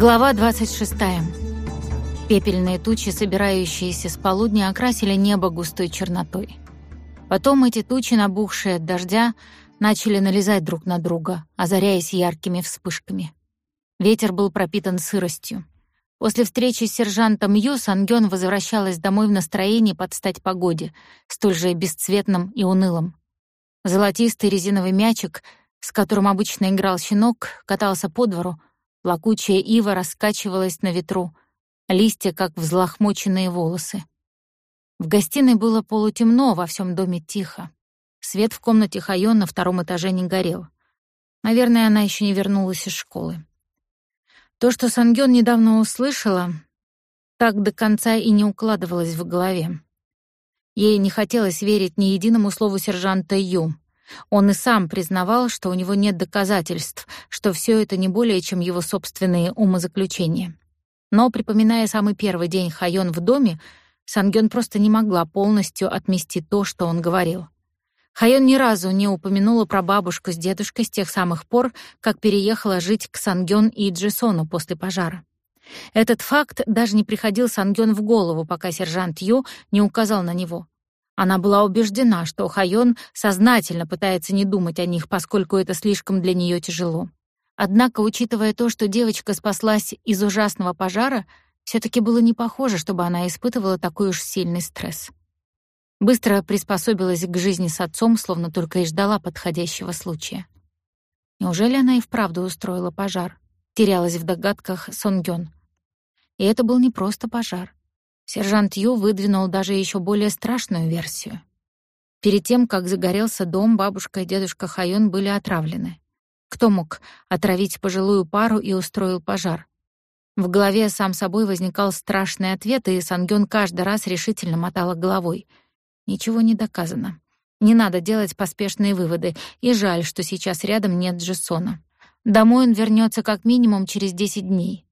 Глава 26. Пепельные тучи, собирающиеся с полудня, окрасили небо густой чернотой. Потом эти тучи, набухшие от дождя, начали налезать друг на друга, озаряясь яркими вспышками. Ветер был пропитан сыростью. После встречи с сержантом Ю Сангён возвращалась домой в настроении под стать погоде, столь же бесцветным и унылым. Золотистый резиновый мячик, с которым обычно играл щенок, катался по двору, Плакучая ива раскачивалась на ветру, листья как взлохмоченные волосы. В гостиной было полутемно, во всем доме тихо. Свет в комнате Хайон на втором этаже не горел. Наверное, она еще не вернулась из школы. То, что Сангён недавно услышала, так до конца и не укладывалось в голове. Ей не хотелось верить ни единому слову сержанта Ю. Он и сам признавал, что у него нет доказательств, что все это не более чем его собственные умозаключения. Но, припоминая самый первый день Хайон в доме, Сангён просто не могла полностью отмести то, что он говорил. Хайон ни разу не упомянула про бабушку с дедушкой с тех самых пор, как переехала жить к Сангён и Джисону после пожара. Этот факт даже не приходил Сангён в голову, пока сержант Ю не указал на него. Она была убеждена, что Хайон сознательно пытается не думать о них, поскольку это слишком для нее тяжело. Однако, учитывая то, что девочка спаслась из ужасного пожара, все таки было не похоже, чтобы она испытывала такой уж сильный стресс. Быстро приспособилась к жизни с отцом, словно только и ждала подходящего случая. Неужели она и вправду устроила пожар? Терялась в догадках Сонгён. И это был не просто пожар. Сержант Ю выдвинул даже еще более страшную версию. Перед тем, как загорелся дом, бабушка и дедушка Хайон были отравлены. Кто мог отравить пожилую пару и устроил пожар? В голове сам собой возникал страшный ответ, и Сангён каждый раз решительно мотала головой. Ничего не доказано. Не надо делать поспешные выводы, и жаль, что сейчас рядом нет Джессона. Домой он вернется как минимум через 10 дней.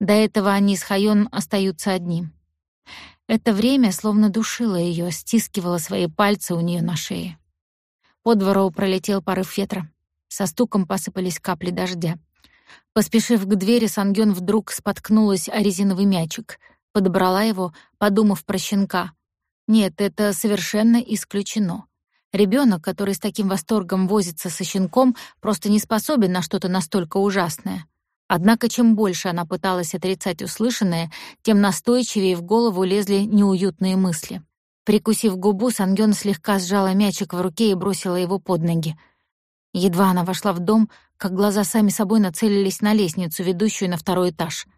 До этого они с Хайон остаются одни. Это время словно душило ее, стискивало свои пальцы у нее на шее. По двору пролетел порыв ветра. Со стуком посыпались капли дождя. Поспешив к двери, Сангён вдруг споткнулась о резиновый мячик. Подобрала его, подумав про щенка. Нет, это совершенно исключено. Ребенок, который с таким восторгом возится со щенком, просто не способен на что-то настолько ужасное. Однако чем больше она пыталась отрицать услышанное, тем настойчивее в голову лезли неуютные мысли. Прикусив губу, Сангён слегка сжала мячик в руке и бросила его под ноги. Едва она вошла в дом, как глаза сами собой нацелились на лестницу, ведущую на второй этаж.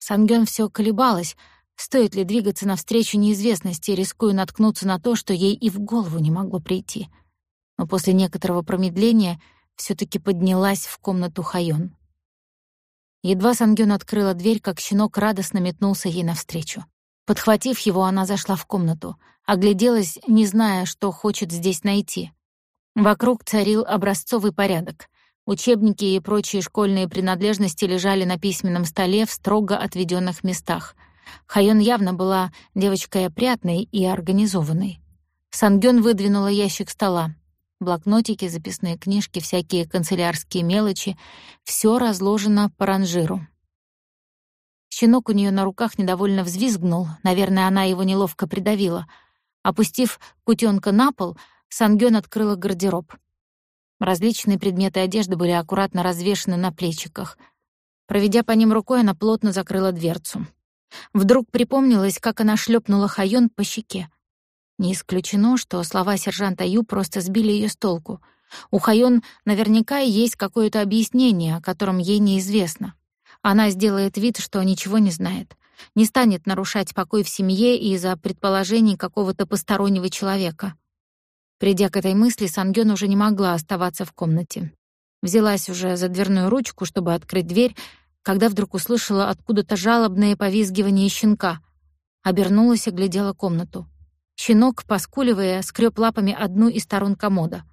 Сангён всё колебалась, стоит ли двигаться навстречу неизвестности, рискуя наткнуться на то, что ей и в голову не могло прийти. Но после некоторого промедления всё таки поднялась в комнату Хайон. Едва Сангён открыла дверь, как щенок радостно метнулся ей навстречу. Подхватив его, она зашла в комнату, огляделась, не зная, что хочет здесь найти. Вокруг царил образцовый порядок. Учебники и прочие школьные принадлежности лежали на письменном столе в строго отведенных местах. Хайон явно была девочкой опрятной и организованной. Сангён выдвинула ящик стола. Блокнотики, записные книжки, всякие канцелярские мелочи — все разложено по ранжиру. Щенок у нее на руках недовольно взвизгнул, наверное, она его неловко придавила. Опустив кутенка на пол, Сангён открыла гардероб. Различные предметы одежды были аккуратно развешаны на плечиках. Проведя по ним рукой, она плотно закрыла дверцу. Вдруг припомнилось, как она шлепнула Хайон по щеке. Не исключено, что слова сержанта Ю просто сбили ее с толку. У Хайон наверняка есть какое-то объяснение, о котором ей неизвестно. Она сделает вид, что ничего не знает. Не станет нарушать покой в семье из-за предположений какого-то постороннего человека. Придя к этой мысли, Сангён уже не могла оставаться в комнате. Взялась уже за дверную ручку, чтобы открыть дверь, когда вдруг услышала откуда-то жалобное повизгивание щенка. Обернулась и глядела комнату. Щенок, поскуливая, скреб лапами одну из сторон комода.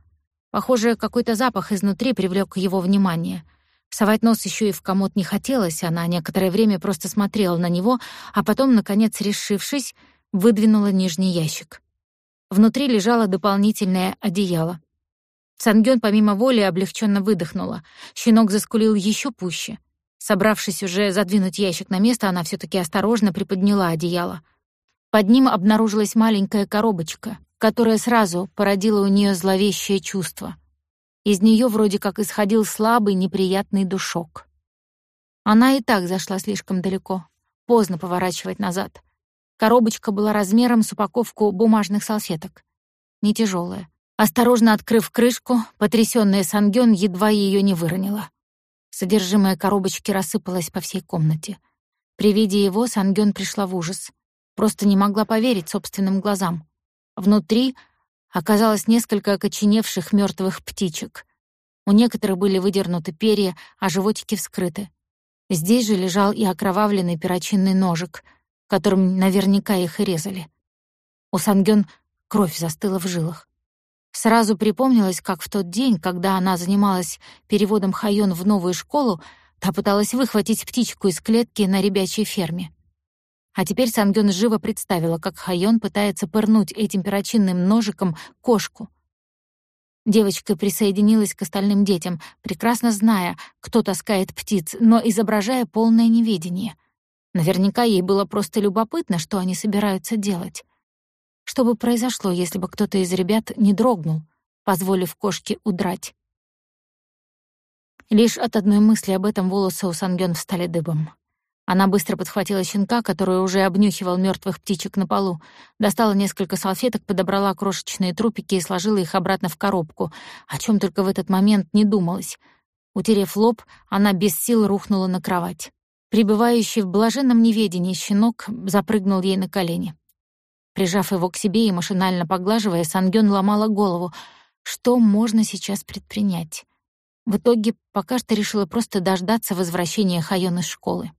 Похоже, какой-то запах изнутри привлек его внимание. Совать нос еще и в комод не хотелось, она некоторое время просто смотрела на него, а потом, наконец, решившись, выдвинула нижний ящик. Внутри лежало дополнительное одеяло. Сангён помимо воли облегченно выдохнула. Щенок заскулил еще пуще. Собравшись уже задвинуть ящик на место, она все таки осторожно приподняла одеяло. Под ним обнаружилась маленькая коробочка, которая сразу породила у нее зловещее чувство. Из нее вроде как исходил слабый неприятный душок. Она и так зашла слишком далеко. Поздно поворачивать назад. Коробочка была размером с упаковку бумажных салфеток. Не тяжелая. Осторожно открыв крышку, потрясённая Сангён едва её не выронила. Содержимое коробочки рассыпалось по всей комнате. При виде его Сангён пришла в ужас. Просто не могла поверить собственным глазам. Внутри оказалось несколько окоченевших мёртвых птичек. У некоторых были выдернуты перья, а животики вскрыты. Здесь же лежал и окровавленный перочинный ножик, которым наверняка их и резали. У Сангён кровь застыла в жилах. Сразу припомнилось, как в тот день, когда она занималась переводом Хайон в новую школу, та пыталась выхватить птичку из клетки на ребячей ферме. А теперь Сангён живо представила, как Хайон пытается пырнуть этим перочинным ножиком кошку. Девочка присоединилась к остальным детям, прекрасно зная, кто таскает птиц, но изображая полное неведение. Наверняка ей было просто любопытно, что они собираются делать. Что бы произошло, если бы кто-то из ребят не дрогнул, позволив кошке удрать? Лишь от одной мысли об этом волосы у Сангён встали дыбом. Она быстро подхватила щенка, который уже обнюхивал мёртвых птичек на полу, достала несколько салфеток, подобрала крошечные трупики и сложила их обратно в коробку, о чём только в этот момент не думалось. Утерев лоб, она без сил рухнула на кровать. Прибывающий в блаженном неведении щенок запрыгнул ей на колени. Прижав его к себе и машинально поглаживая, Сангён ломала голову. Что можно сейчас предпринять? В итоге пока что решила просто дождаться возвращения Хайон из школы.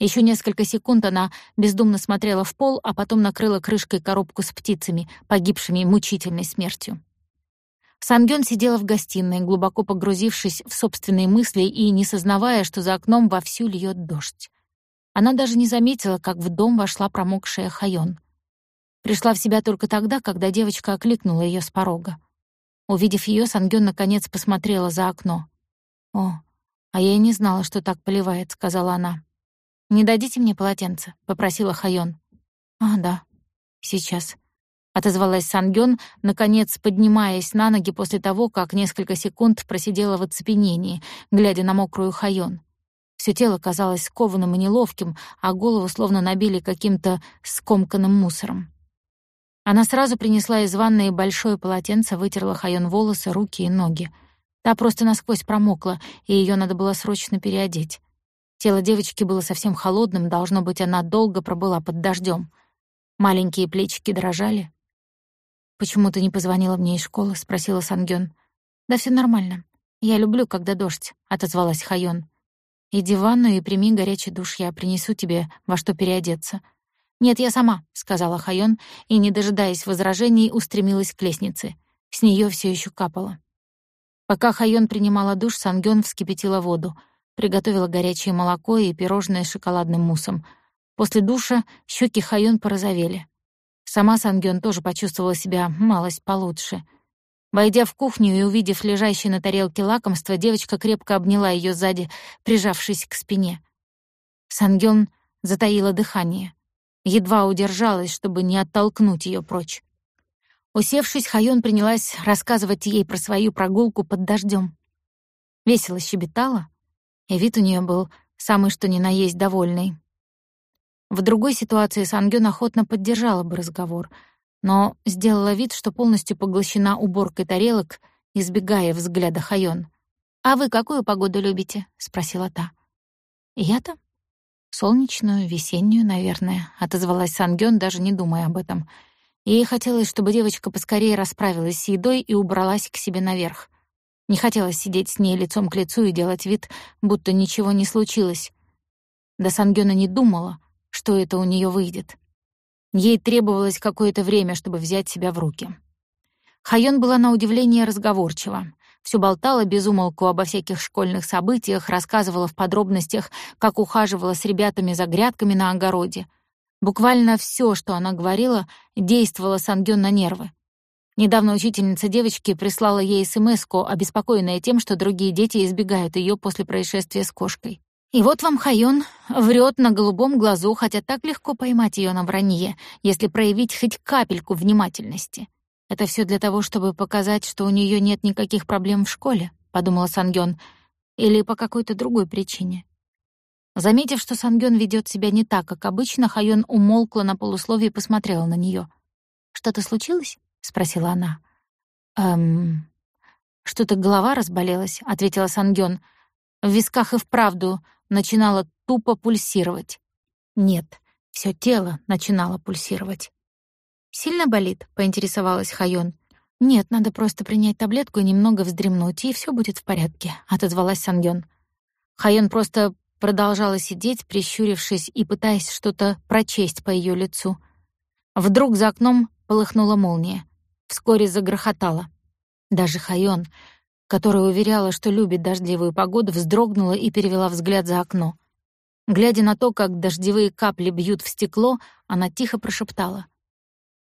Еще несколько секунд она бездумно смотрела в пол, а потом накрыла крышкой коробку с птицами, погибшими мучительной смертью. Сангён сидела в гостиной, глубоко погрузившись в собственные мысли и не сознавая, что за окном вовсю льет дождь. Она даже не заметила, как в дом вошла промокшая Хайон. Пришла в себя только тогда, когда девочка окликнула ее с порога. Увидев ее, Сангён наконец посмотрела за окно. «О, а я и не знала, что так поливает», — сказала она. «Не дадите мне полотенце?» — попросила Хайон. «А, да, сейчас», — отозвалась Сангён, наконец поднимаясь на ноги после того, как несколько секунд просидела в оцепенении, глядя на мокрую Хайон. Всё тело казалось скованным и неловким, а голову словно набили каким-то скомканным мусором. Она сразу принесла из ванной большое полотенце, вытерла Хайон волосы, руки и ноги. Та просто насквозь промокла, и ее надо было срочно переодеть. Тело девочки было совсем холодным, должно быть, она долго пробыла под дождем. Маленькие плечики дрожали. «Почему ты не позвонила мне из школы?» — спросила Сангён. «Да все нормально. Я люблю, когда дождь», — отозвалась Хайон. «Иди в ванную и прими горячий душ, я принесу тебе во что переодеться». «Нет, я сама», — сказала Хайон, и, не дожидаясь возражений, устремилась к лестнице. С нее все еще капало. Пока Хайон принимала душ, Сангён вскипятила воду, приготовила горячее молоко и пирожное с шоколадным муссом. После душа щеки Хайон порозовели. Сама Сангён тоже почувствовала себя малость получше. Войдя в кухню и увидев лежащее на тарелке лакомство, девочка крепко обняла ее сзади, прижавшись к спине. Сангён затаила дыхание едва удержалась, чтобы не оттолкнуть ее прочь. Усевшись, Хайон принялась рассказывать ей про свою прогулку под дождем. Весело щебетала, и вид у нее был самый что ни на есть довольный. В другой ситуации Сангён охотно поддержала бы разговор, но сделала вид, что полностью поглощена уборкой тарелок, избегая взгляда Хайон. «А вы какую погоду любите?» — спросила та. «Я-то?» «Солнечную, весеннюю, наверное», — отозвалась Сангён, даже не думая об этом. Ей хотелось, чтобы девочка поскорее расправилась с едой и убралась к себе наверх. Не хотелось сидеть с ней лицом к лицу и делать вид, будто ничего не случилось. Да Сангёна не думала, что это у неё выйдет. Ей требовалось какое-то время, чтобы взять себя в руки. Хайон была на удивление разговорчива все болтала без умолку обо всяких школьных событиях, рассказывала в подробностях, как ухаживала с ребятами за грядками на огороде. Буквально все, что она говорила, действовало Сангён на нервы. Недавно учительница девочки прислала ей смс обеспокоенная тем, что другие дети избегают ее после происшествия с кошкой. И вот вам Хайон врет на голубом глазу, хотя так легко поймать ее на вранье, если проявить хоть капельку внимательности. Это все для того, чтобы показать, что у нее нет никаких проблем в школе, подумала Сангён, или по какой-то другой причине. Заметив, что Сангён ведет себя не так, как обычно, Хайон умолкла на полусловие и посмотрела на нее. «Что-то случилось?» — спросила она. «Эм... Что-то голова разболелась», — ответила Сангён. В висках и вправду начинало тупо пульсировать. Нет, все тело начинало пульсировать. «Сильно болит?» — поинтересовалась Хайон. «Нет, надо просто принять таблетку и немного вздремнуть, и все будет в порядке», — отозвалась Сангён. Хайон просто продолжала сидеть, прищурившись и пытаясь что-то прочесть по ее лицу. Вдруг за окном полыхнула молния. Вскоре загрохотала. Даже Хайон, которая уверяла, что любит дождливую погоду, вздрогнула и перевела взгляд за окно. Глядя на то, как дождевые капли бьют в стекло, она тихо прошептала.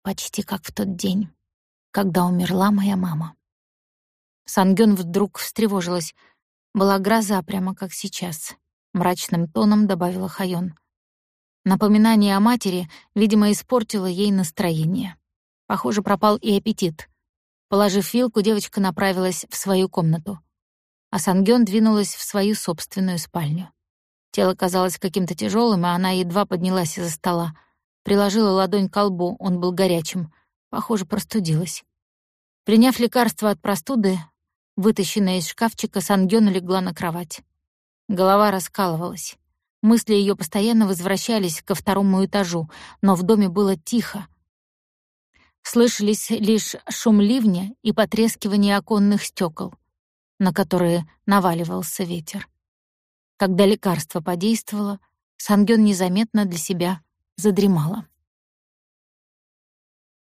«Почти как в тот день, когда умерла моя мама». Сангён вдруг встревожилась. Была гроза прямо как сейчас мрачным тоном добавила Хайон. Напоминание о матери, видимо, испортило ей настроение. Похоже, пропал и аппетит. Положив вилку, девочка направилась в свою комнату. А Сангён двинулась в свою собственную спальню. Тело казалось каким-то тяжелым, и она едва поднялась из-за стола. Приложила ладонь к колбу, он был горячим. Похоже, простудилась. Приняв лекарство от простуды, вытащенное из шкафчика, Сангён легла на кровать. Голова раскалывалась. Мысли ее постоянно возвращались ко второму этажу, но в доме было тихо. Слышались лишь шум ливня и потрескивание оконных стекол, на которые наваливался ветер. Когда лекарство подействовало, Сангён незаметно для себя задремала.